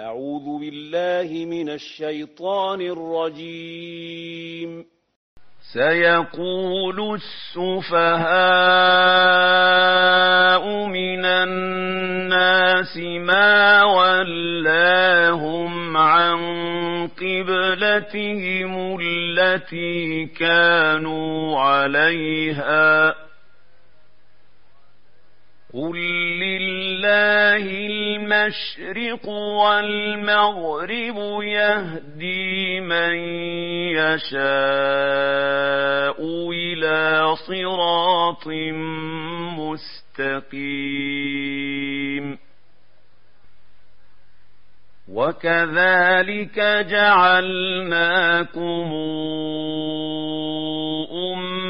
أعوذ بالله من الشيطان الرجيم. سيقول السفهاء من الناس ما ولاهم عن قبلتهم التي كانوا عليها قل لله المشرق والمغرب يهدي من يشاء إلى صراط مستقيم وكذلك جعلناكم أمة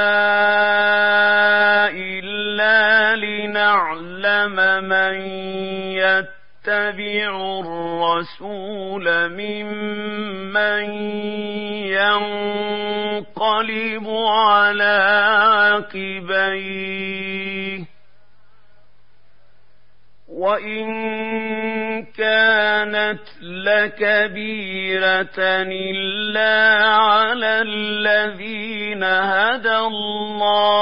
الرسول ممن ينقلب على عقبيه وإن كانت لكبيرة إلا على الذين هدى الله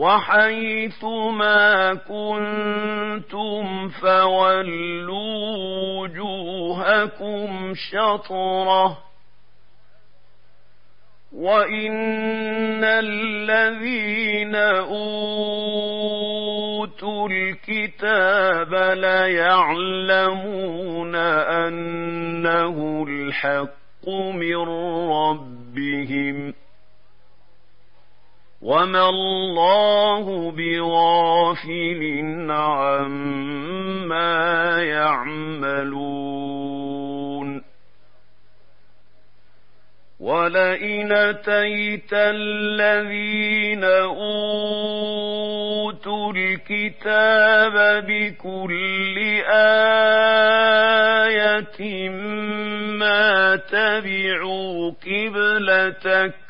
وحيث ما كنتم فولوا وجوهكم شطرة وإن الذين أوتوا الكتاب ليعلمون أنه الحق من ربهم وما الله بغافل عما يعملون ولئن اتيت الذين اوتوا الكتاب بكل إيه ما تبعوا قبلتك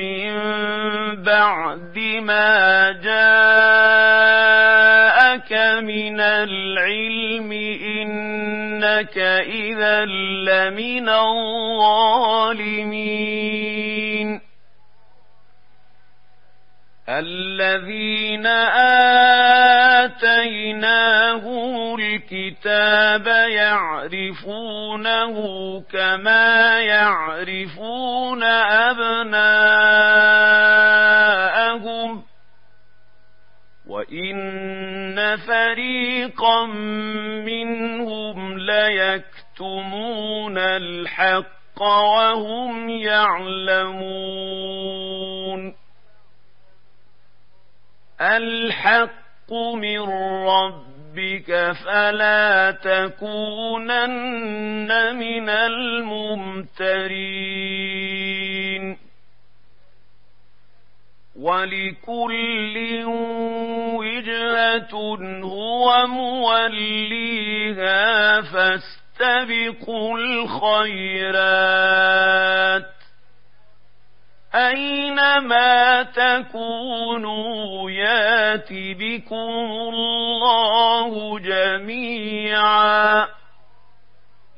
بعد ما جاءك من العلم إنك إذا لمن الظالمين. الذين آتيناهم الكتاب يعرفونه كما يعرفون أبناءهم وإن فريقا منهم ليكتمون الحق وهم يعلمون الحق من ربك فلا تكونن من الممترين. ولكل وجهة هو موليها فاستبقوا الخيرات. أينما تكونوا يات بكم الله جميعا.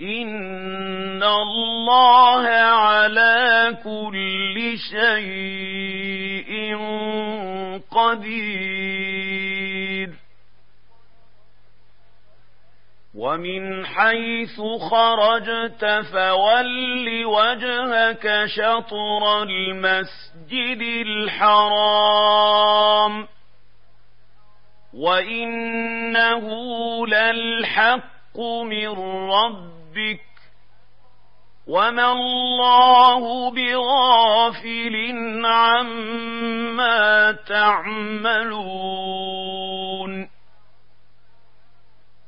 إن الله على كل شيء قدير. ومن حيث خرجت فول وجهك شطر المسجد. الحرام وإنه للحق من ربك وما الله بغافل عما تعملون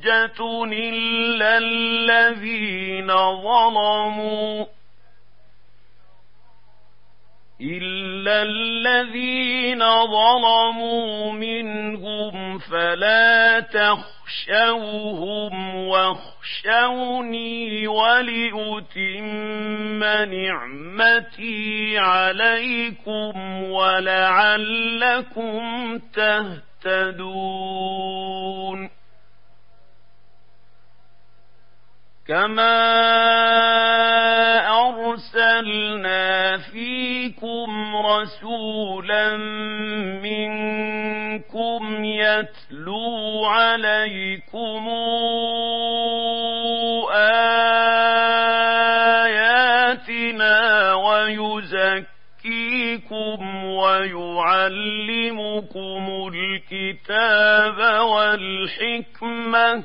حجة إلا الذين ظلموا إلا الذين ظلموا منهم فلا تخشوهم واخشوني ولأتم نعمتي عليكم ولعلكم تهتدون. كما أرسلنا فيكم رسولا منكم يتلو عليكم آياتنا ويزكيكم ويعلمكم الكتاب والحكمة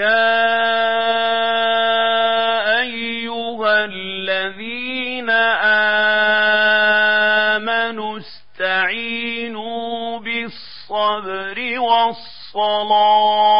يا أيها الذين آمنوا استعينوا بالصبر والصلاة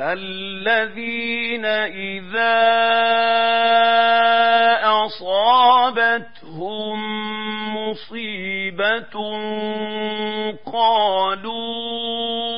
الذين إذا أصابتهم مصيبة قالوا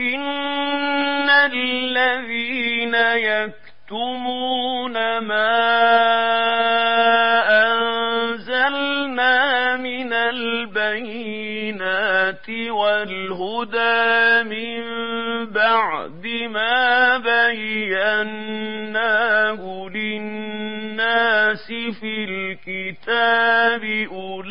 إن الذين يكتمون ما أنزلنا من البينات والهدى من بعد ما بيناه للناس في الكتاب أولئك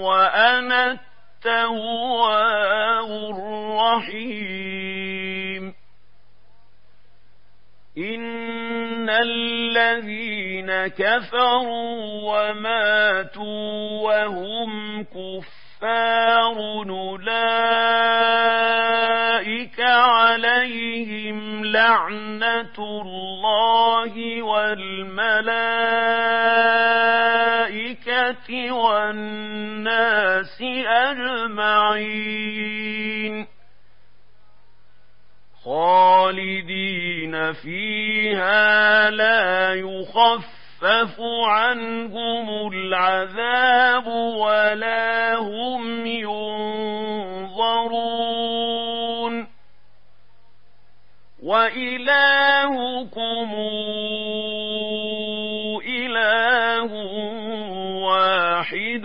وأنا التواب الرحيم. إن الذين كفروا وماتوا وهم كفار أولئك عليهم لعنة الله والملائكة والناس أجمعين. خالدين فيها لا يخفف عنهم العذاب ولا هم ينظرون وإلهكم إله واحد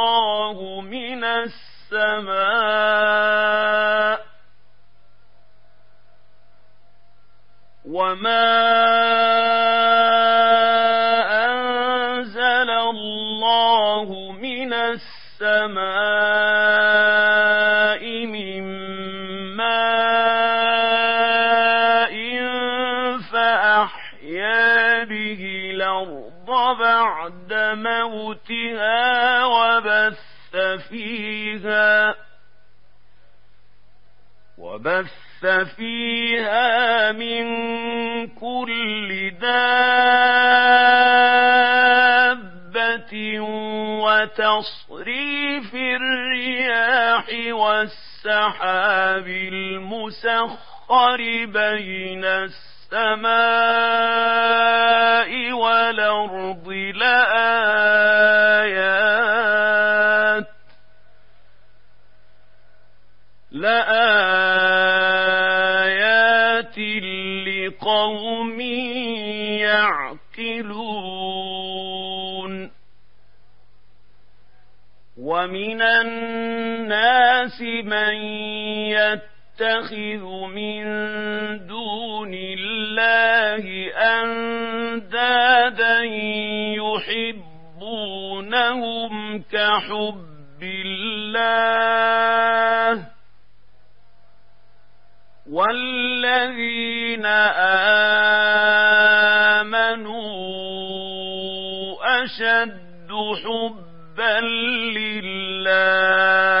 موتها وبث فيها وبث فيها من كل دابة وتصريف الرياح والسحاب المسخر بين السماء والأرض لآيات لآيات لقوم يعقلون. ومن الناس من يتخذ من دون الله أندادا يحبونهم كحب الله والذين آمنوا أشد حبا لله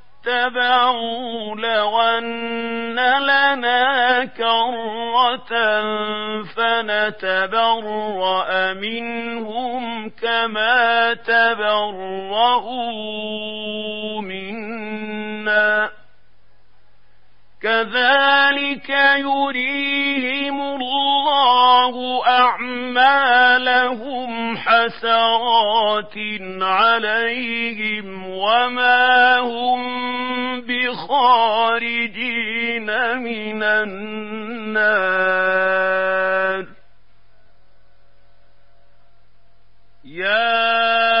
اتبعوا لو أن لنا كرة فنتبرأ منهم كما تبرؤوا منا. كذلك يريهم الله أعمالهم حسرات عليهم وما هم بخارجين من النار. يا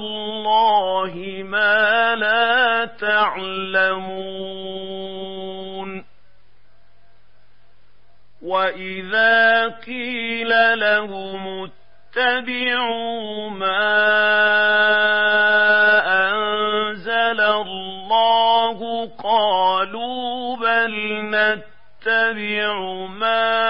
الله ما لا تعلمون. وإذا قيل لهم اتبعوا ما أنزل الله قالوا بل نتبع ما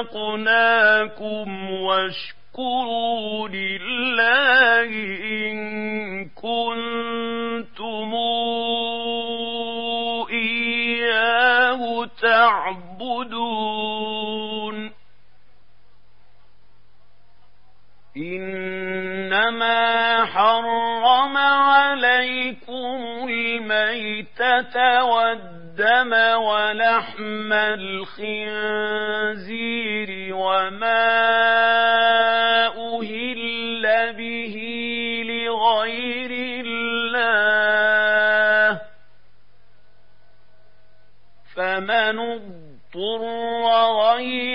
رزقناكم واشكروا لله إن كنتم إياه تعبدون إن إنما حرم عليكم الميتة والدم ولحم الخنزير وما أهل به لغير الله فمن اضطر غير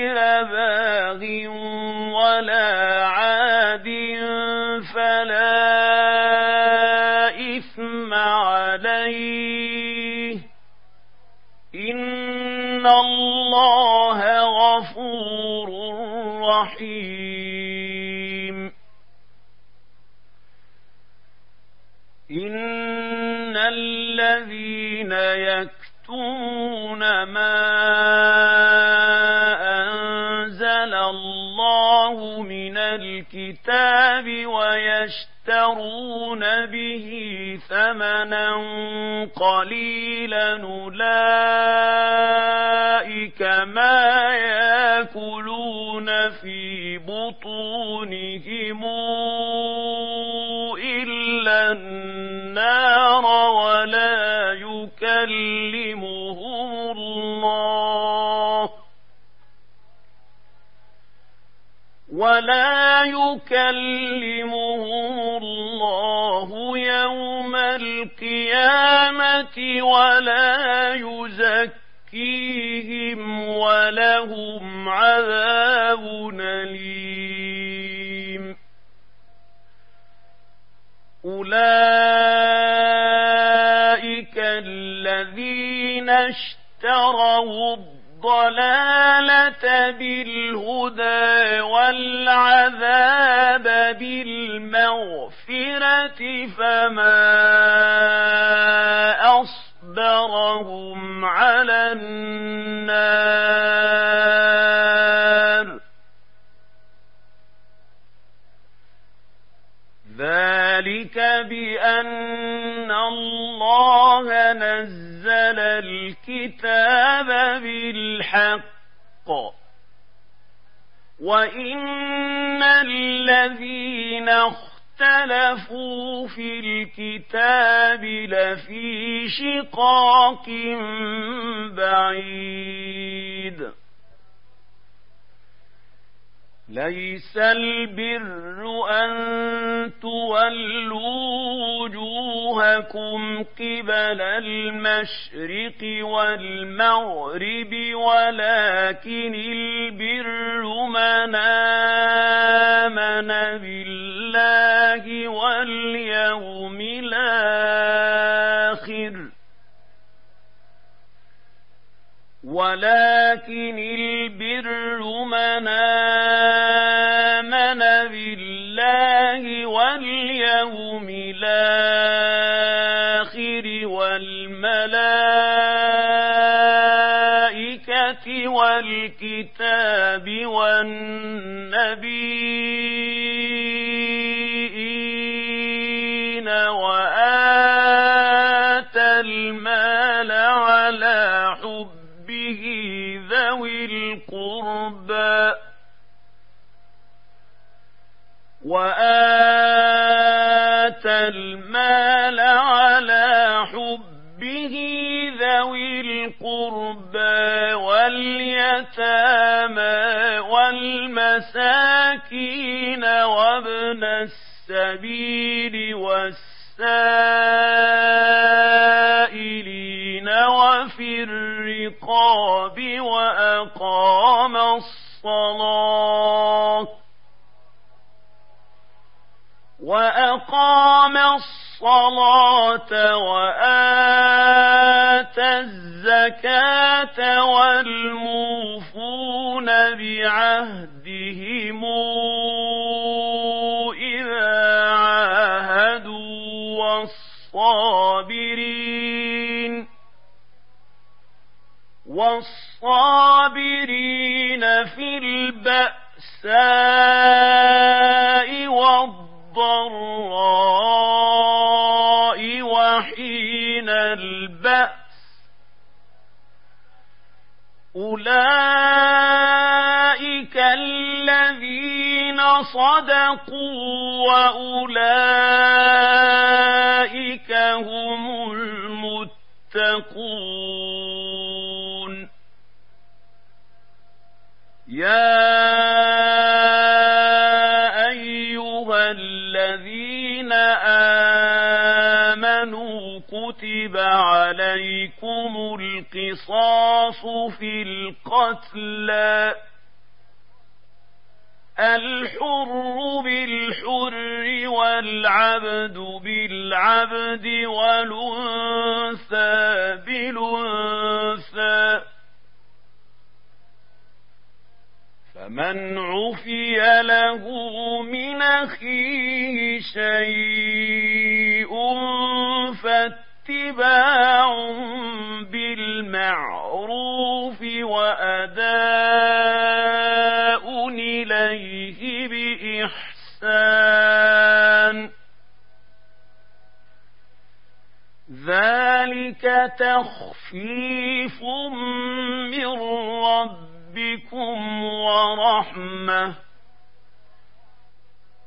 ثمنا قليلا أولئك ما ياكلون في بطونهم إلا النار ولا يكلمهم الله ولا يكلمهم القيامة ولا يزكيهم ولهم عذاب أليم. أولئك الذين اشتروا الضلالة بالهدى والعذاب بالمغفرة فما أصبرهم على النار ذلك بأن الله نزل الكتاب بالحق وإن الذين اختلفوا في الكتاب لفي شقاق بعيد. ليس البر أن تولوا وجوهكم قبل المشرق والمغرب ولكن البر من ولكن البر من آمن بالله واليوم الآخر والملائكة والكتاب والنبيين والمساكين وابن السبيل والسائلين وفي الرقاب وأقام الصلاة وأقام الصلاة وآتى الزكاة والموفون بعهدهم البأساء والضراء وحين البأس أولئك الذين وصدقوا وأولئك هم المتقون. يا عليكم القصاص في القتلى الحر بالحر والعبد بالعبد والأنثى بالأنثى فمن عفي له من أخيه شيء فاتباع بالمعروف وأداء إليه بإحسان ذلك تخفيف من ربكم ورحمه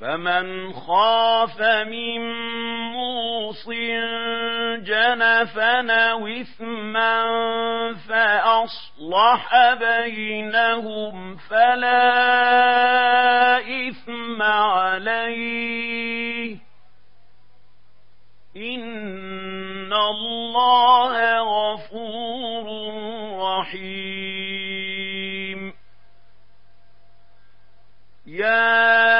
فمن خاف من موص جنفا إثما فأصلح بينهم فلا إثم عليه إن الله غفور رحيم. يا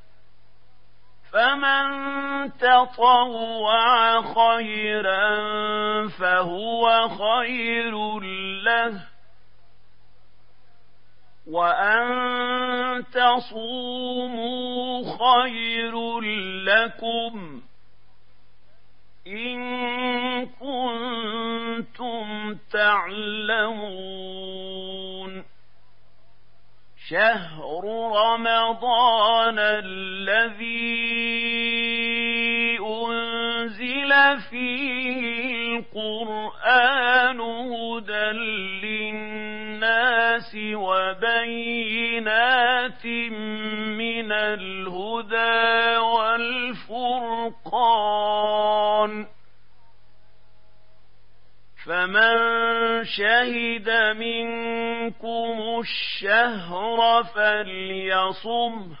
فمن تطوع خيرا فهو خير له وان تصوموا خير لكم ان كنتم تعلمون شهر رمضان الذي فيه القرآن هدى للناس وبينات من الهدى والفرقان. فمن شهد منكم الشهر فليصمه.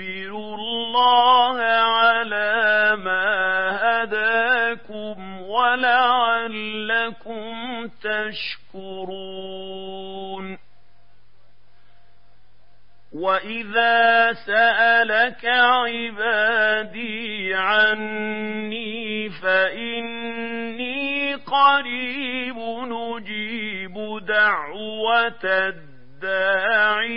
الله على ما هداكم ولعلكم تشكرون وإذا سألك عبادي عني فإني قريب نجيب دعوة الداعي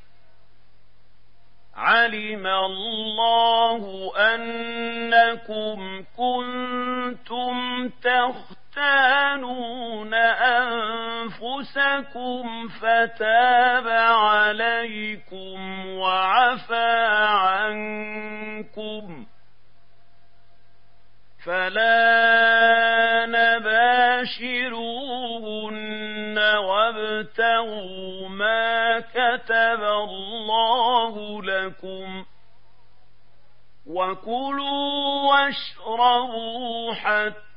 علم الله أنكم كنتم تختانون أنفسكم فتاب عليكم وعفى عنكم فلا نباشروهن وابتغوا ما كتب الله لكم وكلوا واشربوا حتى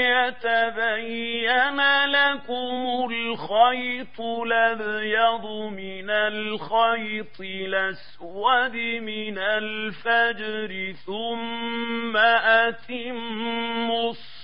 يتبين لكم الخيط الأبيض من الخيط الأسود من الفجر ثم أتموا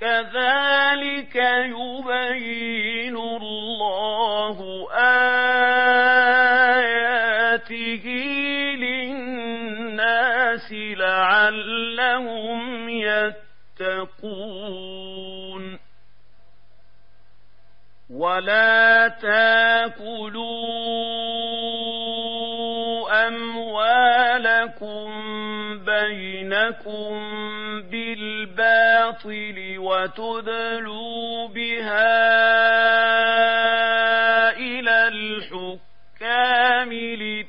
كذلك يبين الله آياته لعلهم يتقون. ولا تاكلوا أموالكم بينكم بالباطل وتدلوا بها إلى الحكام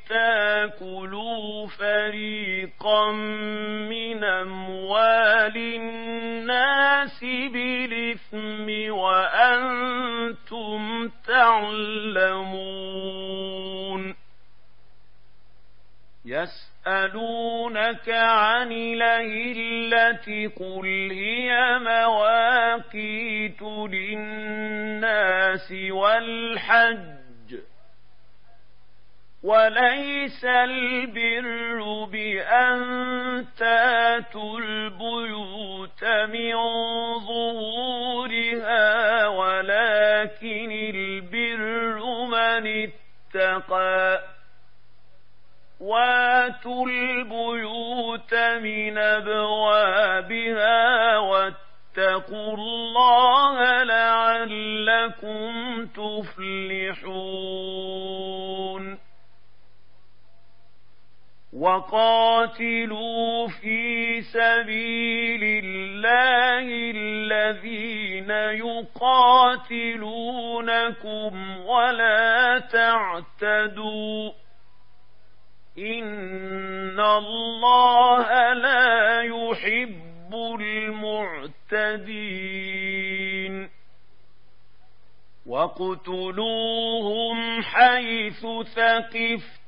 لتأكلوا فريقا من أموال الناس بالإثم وأنتم تعلمون. يسألونك عن الأهلة قل وليس البر بأن تاتوا البيوت من ظهورها ولكن البر من اتقى. واتوا البيوت من أبوابها واتقوا الله لعلكم تفلحون. وقاتلوا في سبيل الله الذين يقاتلونكم ولا تعتدوا. إن الله لا يحب المعتدين. واقتلوهم حيث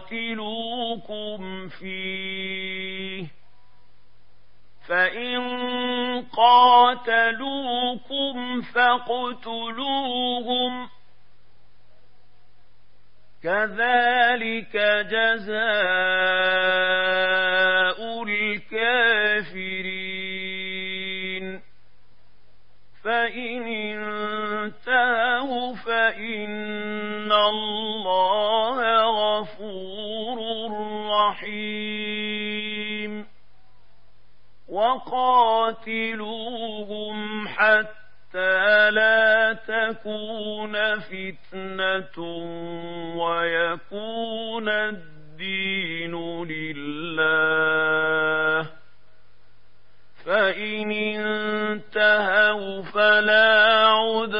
يقاتلوكم فيه فإن قاتلوكم فاقتلوهم كذلك جزاء الكافرين. فإن فإن الله غفور رحيم. وقاتلوهم حتى لا تكون فتنة ويكون الدين لله. فإن انتهوا فلا عدوان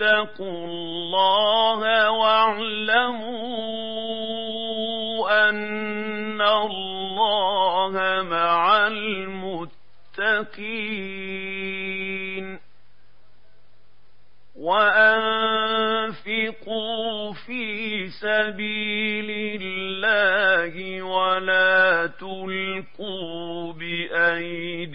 واتقوا الله واعلموا أن الله مع المتقين وأنفقوا في سبيل الله ولا تلقوا بأيديكم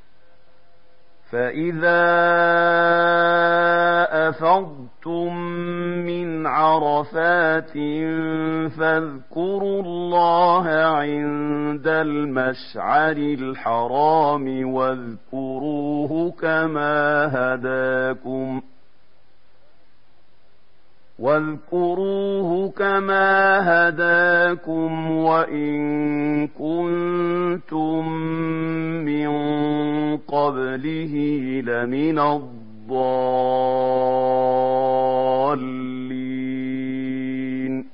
فإذا أفضتم من عرفات فاذكروا الله عند المشعر الحرام واذكروه كما هداكم ۖ واذكروه كما هداكم وإن كنتم من قبله لمن الضالين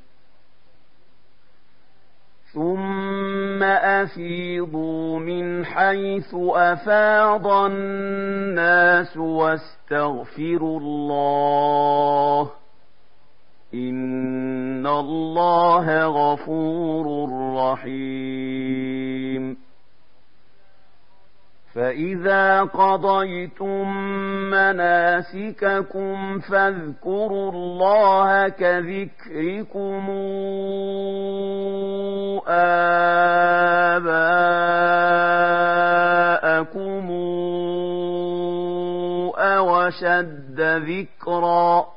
ثم أفيضوا من حيث أفاض الناس واستغفروا الله إن الله غفور رحيم فإذا قضيتم مناسككم فاذكروا الله كذكركم آباءكم أوشد ذكرًا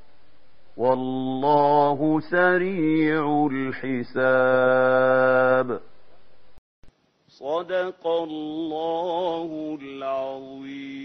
والله سريع الحساب. صدق الله العظيم.